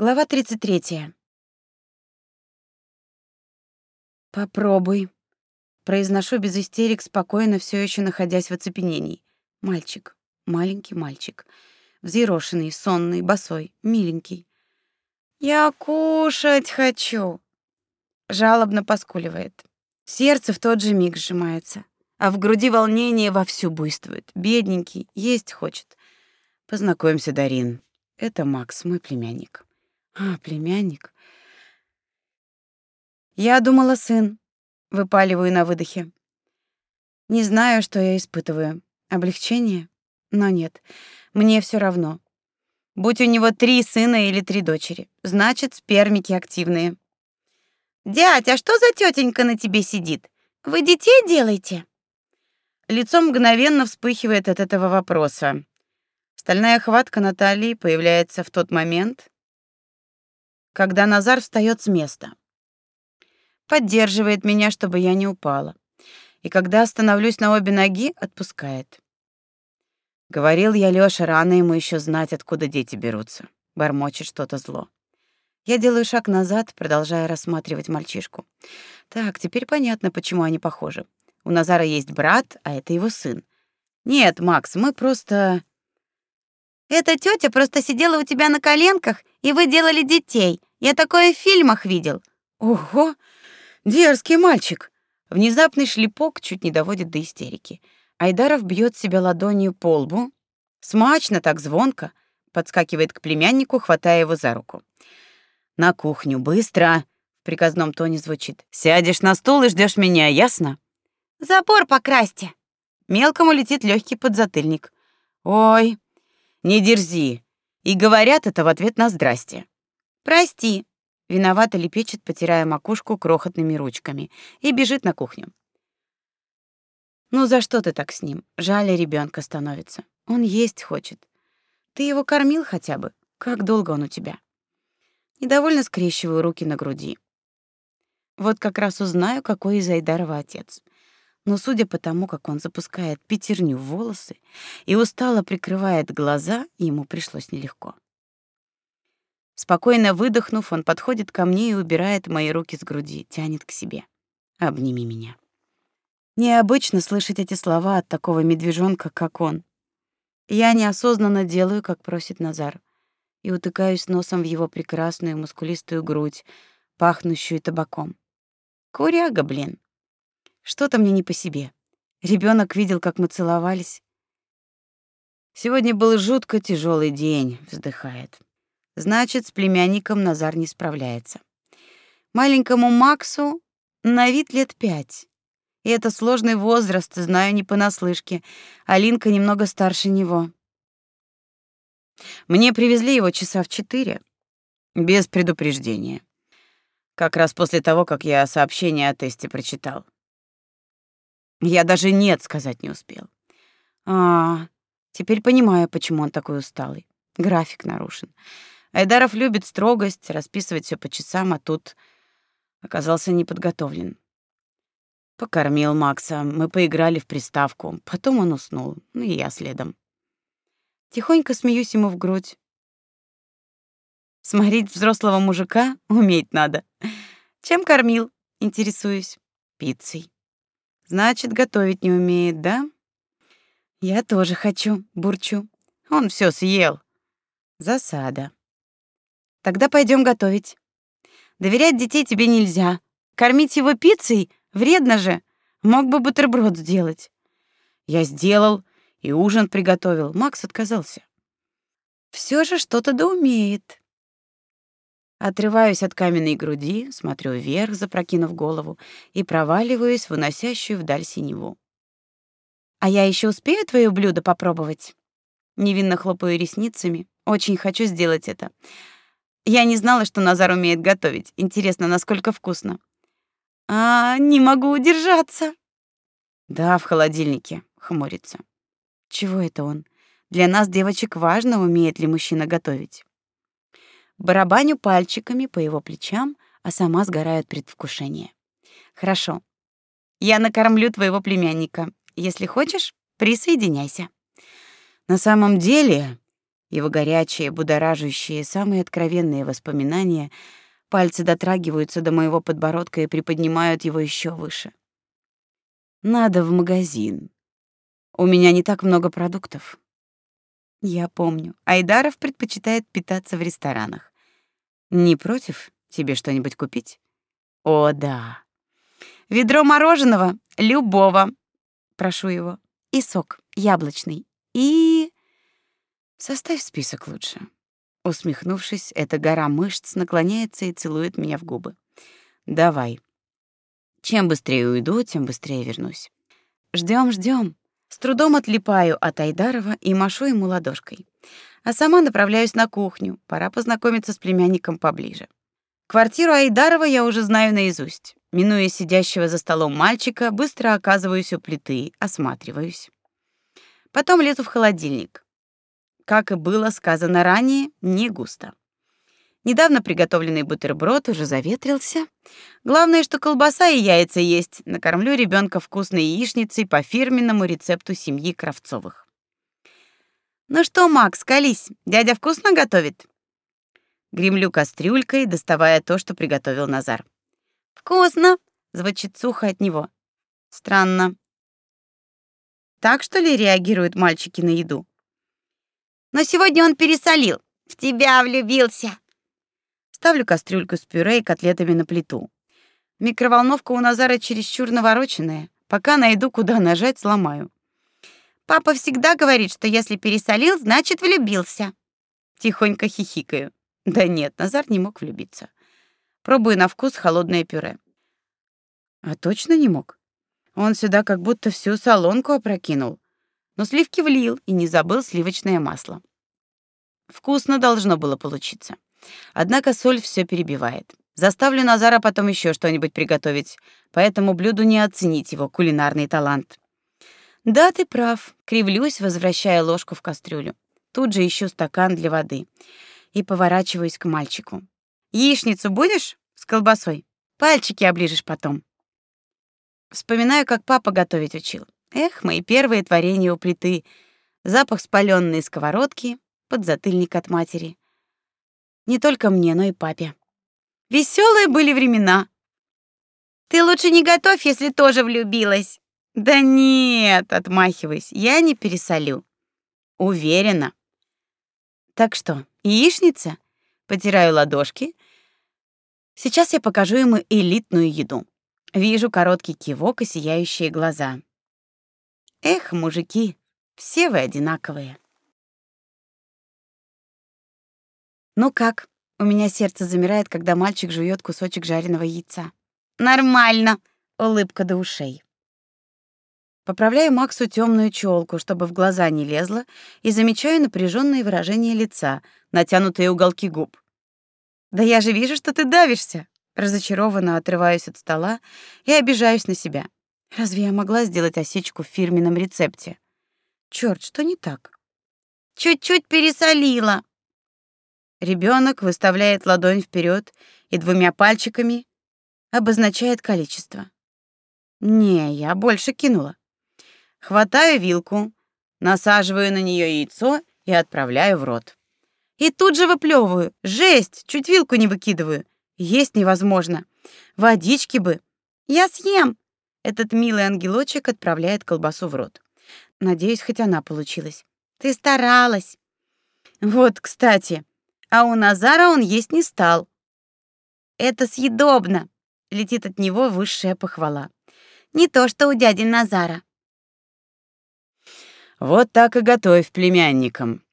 Глава 33. Попробуй, произношу без истерик, спокойно, все еще находясь в оцепенении. Мальчик, маленький мальчик, взъерошенный, сонный, босой, миленький. Я кушать хочу, жалобно поскуливает. Сердце в тот же миг сжимается, а в груди волнение вовсю буйствует. Бедненький, есть хочет. Познакомься, Дарин. Это Макс, мой племянник. А, племянник. Я думала, сын. Выпаливаю на выдохе. Не знаю, что я испытываю. Облегчение? Но нет. Мне все равно. Будь у него три сына или три дочери, значит, спермики активные. Дядь, а что за тетенька на тебе сидит? Вы детей делаете? Лицо мгновенно вспыхивает от этого вопроса. Стальная хватка Натальи появляется в тот момент, когда Назар встает с места. Поддерживает меня, чтобы я не упала. И когда становлюсь на обе ноги, отпускает. Говорил я Лёше, рано ему еще знать, откуда дети берутся. Бормочет что-то зло. Я делаю шаг назад, продолжая рассматривать мальчишку. Так, теперь понятно, почему они похожи. У Назара есть брат, а это его сын. Нет, Макс, мы просто Эта тетя просто сидела у тебя на коленках, и вы делали детей. Я такое в фильмах видел. Ого, дерзкий мальчик. Внезапный шлепок чуть не доводит до истерики. Айдаров бьет себя ладонью по лбу, смачно так звонко, подскакивает к племяннику, хватая его за руку. На кухню быстро, в приказном тоне звучит. Сядешь на стул и ждешь меня, ясно? Забор покрасьте. Мелкому летит легкий подзатыльник. Ой, не дерзи. И говорят это в ответ на здрасте. Прости. Виновато лепечет, потирая макушку крохотными ручками, и бежит на кухню. Ну за что ты так с ним? Жаль ребенка становится. Он есть хочет. Ты его кормил хотя бы? Как долго он у тебя? Недовольно скрещиваю руки на груди. Вот как раз узнаю, какой из Айдарова отец. Но судя по тому, как он запускает пятерню в волосы и устало прикрывает глаза, ему пришлось нелегко. Спокойно выдохнув, он подходит ко мне и убирает мои руки с груди, тянет к себе. Обними меня. Необычно слышать эти слова от такого медвежонка, как он. Я неосознанно делаю, как просит Назар, и утыкаюсь носом в его прекрасную мускулистую грудь, пахнущую табаком. Куряга, блин. Что-то мне не по себе. Ребенок видел, как мы целовались. Сегодня был жутко тяжелый день, вздыхает. Значит, с племянником Назар не справляется. Маленькому Максу на вид лет пять. И это сложный возраст, знаю не понаслышке. Алинка немного старше него. Мне привезли его часа в четыре, без предупреждения. Как раз после того, как я сообщение о тесте прочитал. Я даже «нет» сказать не успел. А, теперь понимаю, почему он такой усталый. График нарушен. Айдаров любит строгость, расписывать все по часам, а тут оказался неподготовлен. Покормил Макса, мы поиграли в приставку, потом он уснул, ну и я следом. Тихонько смеюсь ему в грудь. Сморить взрослого мужика уметь надо. Чем кормил? Интересуюсь. Пиццей. Значит, готовить не умеет, да? Я тоже хочу, бурчу. Он все съел. Засада. Тогда пойдем готовить. Доверять детей тебе нельзя. Кормить его пиццей вредно же. Мог бы бутерброд сделать. Я сделал и ужин приготовил. Макс отказался. Все же что-то да умеет. Отрываюсь от каменной груди, смотрю вверх, запрокинув голову, и проваливаюсь в уносящую вдаль синеву. А я еще успею твое блюдо попробовать? Невинно хлопаю ресницами. Очень хочу сделать это. Я не знала, что Назар умеет готовить. Интересно, насколько вкусно. А, не могу удержаться. Да, в холодильнике, хмурится. Чего это он? Для нас, девочек, важно, умеет ли мужчина готовить. Барабаню пальчиками по его плечам, а сама сгораю от предвкушения. Хорошо. Я накормлю твоего племянника. Если хочешь, присоединяйся. На самом деле, Его горячие, будоражащие, самые откровенные воспоминания, пальцы дотрагиваются до моего подбородка и приподнимают его еще выше. Надо в магазин. У меня не так много продуктов. Я помню. Айдаров предпочитает питаться в ресторанах. Не против тебе что-нибудь купить? О, да. Ведро мороженого любого. Прошу его. И сок яблочный. И составь список лучше. Усмехнувшись, эта гора мышц наклоняется и целует меня в губы. Давай. Чем быстрее уйду, тем быстрее вернусь. Ждем, ждем. С трудом отлипаю от Айдарова и машу ему ладошкой. А сама направляюсь на кухню. Пора познакомиться с племянником поближе. Квартиру Айдарова я уже знаю наизусть. Минуя сидящего за столом мальчика, быстро оказываюсь у плиты, осматриваюсь. Потом лезу в холодильник. Как и было сказано ранее, не густо. Недавно приготовленный бутерброд уже заветрился. Главное, что колбаса и яйца есть. Накормлю ребенка вкусной яичницей по фирменному рецепту семьи Кравцовых. Ну что, Макс, колись. Дядя вкусно готовит. Гремлю кастрюлькой, доставая то, что приготовил Назар. Вкусно, звучит сухо от него. Странно. Так что ли реагируют мальчики на еду? Но сегодня он пересолил. В тебя влюбился. Ставлю кастрюльку с пюре и котлетами на плиту. Микроволновка у Назара чересчур навороченная. Пока найду, куда нажать, сломаю. Папа всегда говорит, что если пересолил, значит влюбился. Тихонько хихикаю. Да нет, Назар не мог влюбиться. Пробую на вкус холодное пюре. А точно не мог. Он сюда как будто всю солонку опрокинул. Но сливки влил и не забыл сливочное масло. Вкусно должно было получиться. Однако соль все перебивает. Заставлю Назара потом еще что-нибудь приготовить, поэтому блюду не оценить его кулинарный талант. Да, ты прав. Кривлюсь, возвращая ложку в кастрюлю. Тут же ищу стакан для воды и поворачиваюсь к мальчику. Яичницу будешь с колбасой? Пальчики оближешь потом. Вспоминаю, как папа готовить учил. Эх, мои первые творения у плиты. Запах спалённой сковородки, подзатыльник от матери. Не только мне, но и папе. Веселые были времена. Ты лучше не готовь, если тоже влюбилась. Да нет, отмахиваюсь. Я не пересолю. Уверена. Так что, яичница? Потираю ладошки. Сейчас я покажу ему элитную еду. Вижу короткий кивок и сияющие глаза. Эх, мужики, все вы одинаковые. Ну как? У меня сердце замирает, когда мальчик жует кусочек жареного яйца. Нормально, улыбка до ушей. Поправляю Максу темную челку, чтобы в глаза не лезло, и замечаю напряженное выражение лица, натянутые уголки губ. Да я же вижу, что ты давишься. Разочарованно отрываюсь от стола и обижаюсь на себя. Разве я могла сделать осечку в фирменном рецепте? Чёрт, что не так? Чуть-чуть пересолила, Ребенок выставляет ладонь вперед и двумя пальчиками обозначает количество. Не, я больше кинула. Хватаю вилку, насаживаю на нее яйцо и отправляю в рот. И тут же выплевываю. Жесть, чуть вилку не выкидываю. Есть невозможно. Водички бы. Я съем. Этот милый ангелочек отправляет колбасу в рот. Надеюсь, хоть она получилась. Ты старалась. Вот, кстати, а у Назара он есть не стал. Это съедобно, летит от него высшая похвала. Не то, что у дяди Назара. Вот так и готовь племянникам.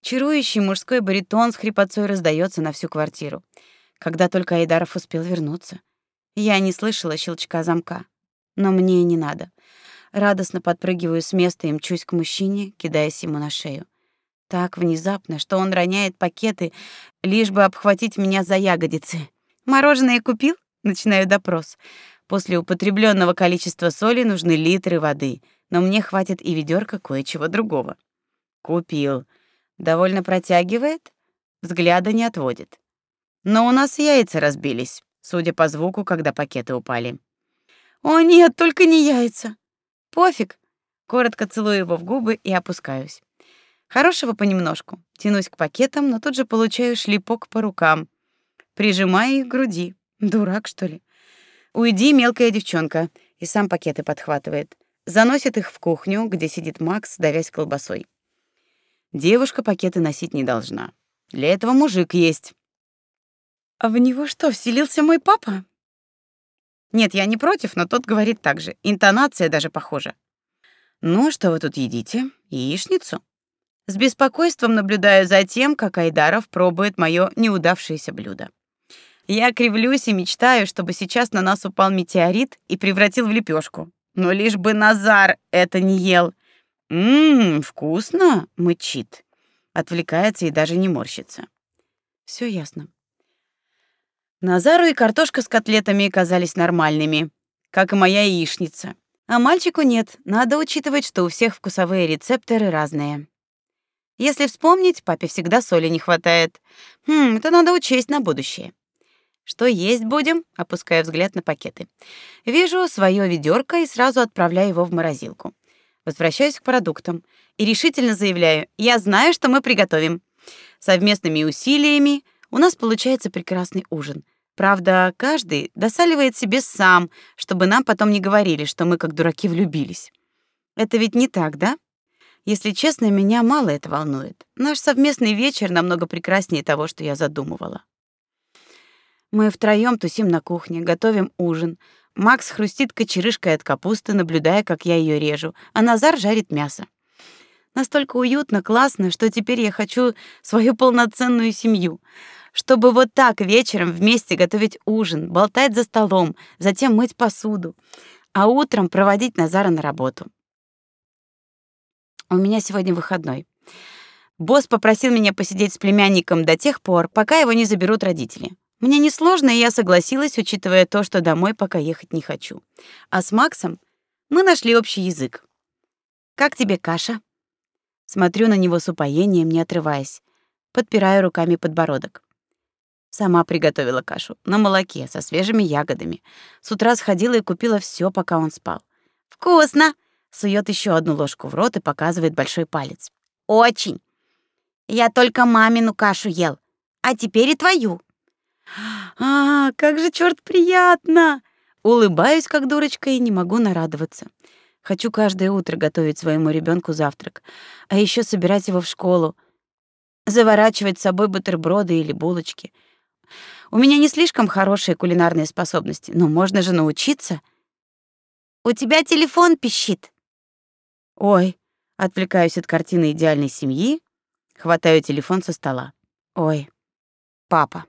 Чарующий мужской баритон с хрипотцой раздается на всю квартиру. Когда только Айдаров успел вернуться. Я не слышала щелчка замка. Но мне и не надо. Радостно подпрыгиваю с места и мчусь к мужчине, кидаясь ему на шею. Так внезапно, что он роняет пакеты, лишь бы обхватить меня за ягодицы. Мороженое купил? Начинаю допрос. После употребленного количества соли нужны литры воды, но мне хватит и ведерка кое-чего другого. Купил. Довольно протягивает, взгляда не отводит. Но у нас яйца разбились, судя по звуку, когда пакеты упали. О нет, только не яйца. Пофиг. Коротко целую его в губы и опускаюсь. Хорошего понемножку. Тянусь к пакетам, но тут же получаю шлепок по рукам. Прижимаю их к груди. Дурак, что ли? Уйди, мелкая девчонка. И сам пакеты подхватывает. Заносит их в кухню, где сидит Макс, давясь колбасой. Девушка пакеты носить не должна. Для этого мужик есть. А в него что, вселился мой папа? Нет, я не против, но тот говорит так же. Интонация даже похожа. Ну, что вы тут едите? Яичницу? С беспокойством наблюдаю за тем, как Айдаров пробует моё неудавшееся блюдо. Я кривлюсь и мечтаю, чтобы сейчас на нас упал метеорит и превратил в лепешку. Но лишь бы Назар это не ел. Мм, вкусно, мычит. Отвлекается и даже не морщится. Все ясно. Назару и картошка с котлетами казались нормальными, как и моя яичница. А мальчику нет. Надо учитывать, что у всех вкусовые рецепторы разные. Если вспомнить, папе всегда соли не хватает. Хм, это надо учесть на будущее. Что есть будем? Опуская взгляд на пакеты. Вижу свое ведерко и сразу отправляю его в морозилку. Возвращаюсь к продуктам и решительно заявляю: "Я знаю, что мы приготовим". Совместными усилиями у нас получается прекрасный ужин. Правда, каждый досаливает себе сам, чтобы нам потом не говорили, что мы как дураки влюбились. Это ведь не так, да? Если честно, меня мало это волнует. Наш совместный вечер намного прекраснее того, что я задумывала. Мы втроём тусим на кухне, готовим ужин. Макс хрустит кочерышкой от капусты, наблюдая, как я её режу, а Назар жарит мясо. Настолько уютно, классно, что теперь я хочу свою полноценную семью. Чтобы вот так вечером вместе готовить ужин, болтать за столом, затем мыть посуду, а утром проводить Назара на работу. У меня сегодня выходной. Босс попросил меня посидеть с племянником до тех пор, пока его не заберут родители. Мне несложно, и я согласилась, учитывая то, что домой пока ехать не хочу. А с Максом мы нашли общий язык. Как тебе каша? Смотрю на него с упоением, не отрываясь. Подпираю руками подбородок. Сама приготовила кашу на молоке со свежими ягодами. С утра сходила и купила все, пока он спал. Вкусно. Сует еще одну ложку в рот и показывает большой палец. Очень. Я только мамину кашу ел, а теперь и твою. А, как же черт приятно! Улыбаюсь как дурочка и не могу нарадоваться. Хочу каждое утро готовить своему ребенку завтрак, а еще собирать его в школу, заворачивать с собой бутерброды или булочки. У меня не слишком хорошие кулинарные способности, но можно же научиться. У тебя телефон пищит. Ой, отвлекаюсь от картины идеальной семьи, хватаю телефон со стола. Ой, папа.